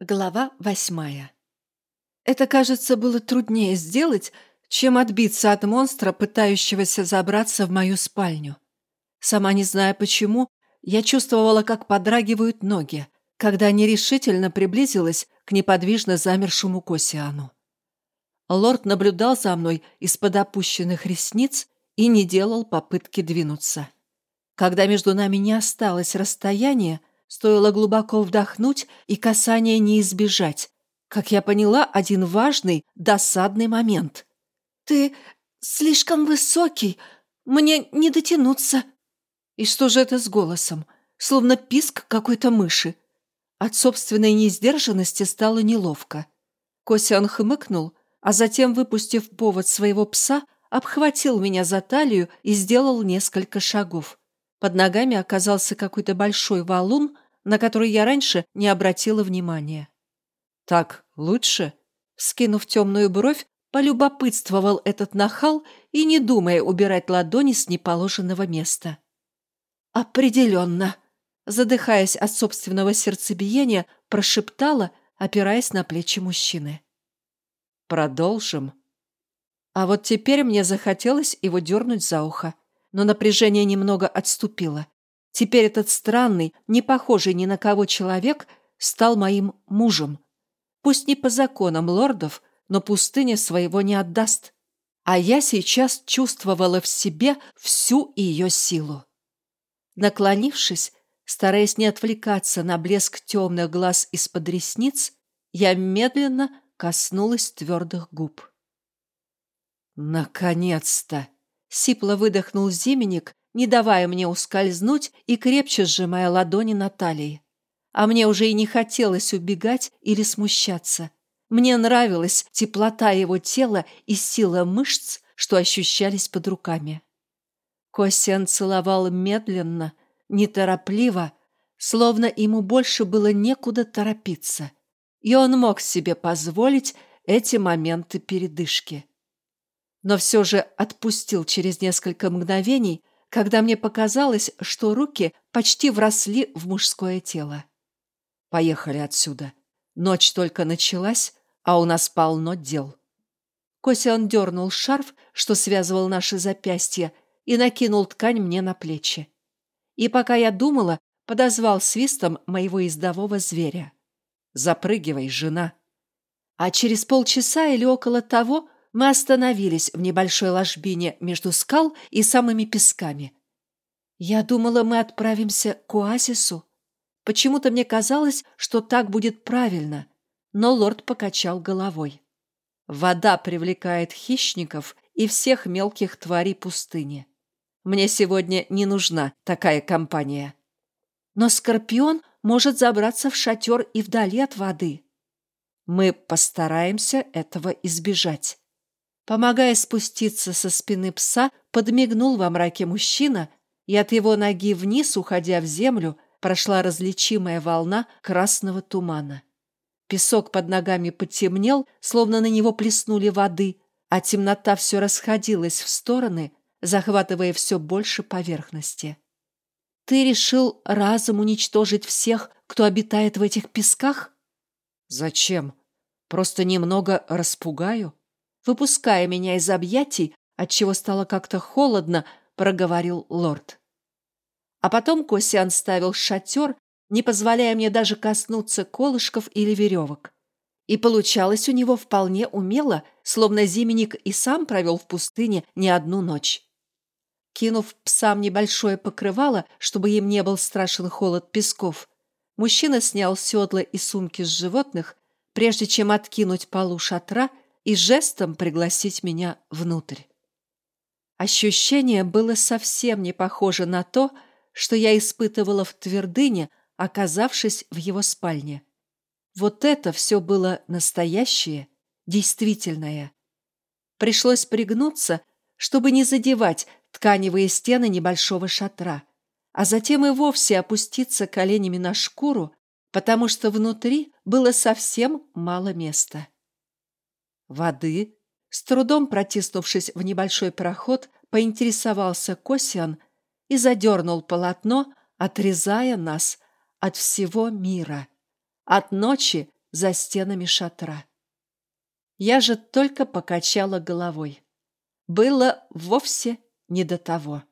Глава восьмая. Это, кажется, было труднее сделать, чем отбиться от монстра, пытающегося забраться в мою спальню. Сама не зная почему, я чувствовала, как подрагивают ноги, когда нерешительно приблизилась к неподвижно замершему Косиану. Лорд наблюдал за мной из-под опущенных ресниц и не делал попытки двинуться. Когда между нами не осталось расстояния, Стоило глубоко вдохнуть и касания не избежать. Как я поняла, один важный, досадный момент. «Ты слишком высокий, мне не дотянуться». И что же это с голосом? Словно писк какой-то мыши. От собственной несдержанности стало неловко. Косян хмыкнул, а затем, выпустив повод своего пса, обхватил меня за талию и сделал несколько шагов. Под ногами оказался какой-то большой валун, на который я раньше не обратила внимания. «Так лучше?» Скинув темную бровь, полюбопытствовал этот нахал и не думая убирать ладони с неположенного места. «Определенно!» Задыхаясь от собственного сердцебиения, прошептала, опираясь на плечи мужчины. «Продолжим». А вот теперь мне захотелось его дернуть за ухо, но напряжение немного отступило. Теперь этот странный, не похожий ни на кого человек стал моим мужем. Пусть не по законам лордов, но пустыня своего не отдаст. А я сейчас чувствовала в себе всю ее силу. Наклонившись, стараясь не отвлекаться на блеск темных глаз из-под ресниц, я медленно коснулась твердых губ. «Наконец-то!» — сипло выдохнул Зименник, не давая мне ускользнуть и крепче сжимая ладони на талии. А мне уже и не хотелось убегать или смущаться. Мне нравилась теплота его тела и сила мышц, что ощущались под руками. Косян целовал медленно, неторопливо, словно ему больше было некуда торопиться, и он мог себе позволить эти моменты передышки. Но все же отпустил через несколько мгновений, когда мне показалось, что руки почти вросли в мужское тело. Поехали отсюда. Ночь только началась, а у нас полно дел. Косян дернул шарф, что связывал наши запястья, и накинул ткань мне на плечи. И пока я думала, подозвал свистом моего ездового зверя. «Запрыгивай, жена!» А через полчаса или около того мы остановились в небольшой ложбине между скал и самыми песками. Я думала, мы отправимся к оазису. Почему-то мне казалось, что так будет правильно, но лорд покачал головой. Вода привлекает хищников и всех мелких тварей пустыни. Мне сегодня не нужна такая компания. Но скорпион может забраться в шатер и вдали от воды. Мы постараемся этого избежать. Помогая спуститься со спины пса, подмигнул во мраке мужчина, и от его ноги вниз, уходя в землю, прошла различимая волна красного тумана. Песок под ногами потемнел, словно на него плеснули воды, а темнота все расходилась в стороны, захватывая все больше поверхности. «Ты решил разом уничтожить всех, кто обитает в этих песках?» «Зачем? Просто немного распугаю?» Выпуская меня из объятий, отчего стало как-то холодно, проговорил лорд. А потом Косян ставил шатер, не позволяя мне даже коснуться колышков или веревок. И получалось у него вполне умело, словно зименник и сам провел в пустыне не одну ночь. Кинув псам небольшое покрывало, чтобы им не был страшен холод песков, мужчина снял седла и сумки с животных, прежде чем откинуть полу шатра и жестом пригласить меня внутрь. Ощущение было совсем не похоже на то, что я испытывала в твердыне, оказавшись в его спальне. Вот это все было настоящее, действительное. Пришлось пригнуться, чтобы не задевать тканевые стены небольшого шатра, а затем и вовсе опуститься коленями на шкуру, потому что внутри было совсем мало места. Воды? С трудом протиснувшись в небольшой проход, поинтересовался Косиан и задернул полотно, отрезая нас от всего мира. От ночи за стенами шатра. Я же только покачала головой. Было вовсе не до того.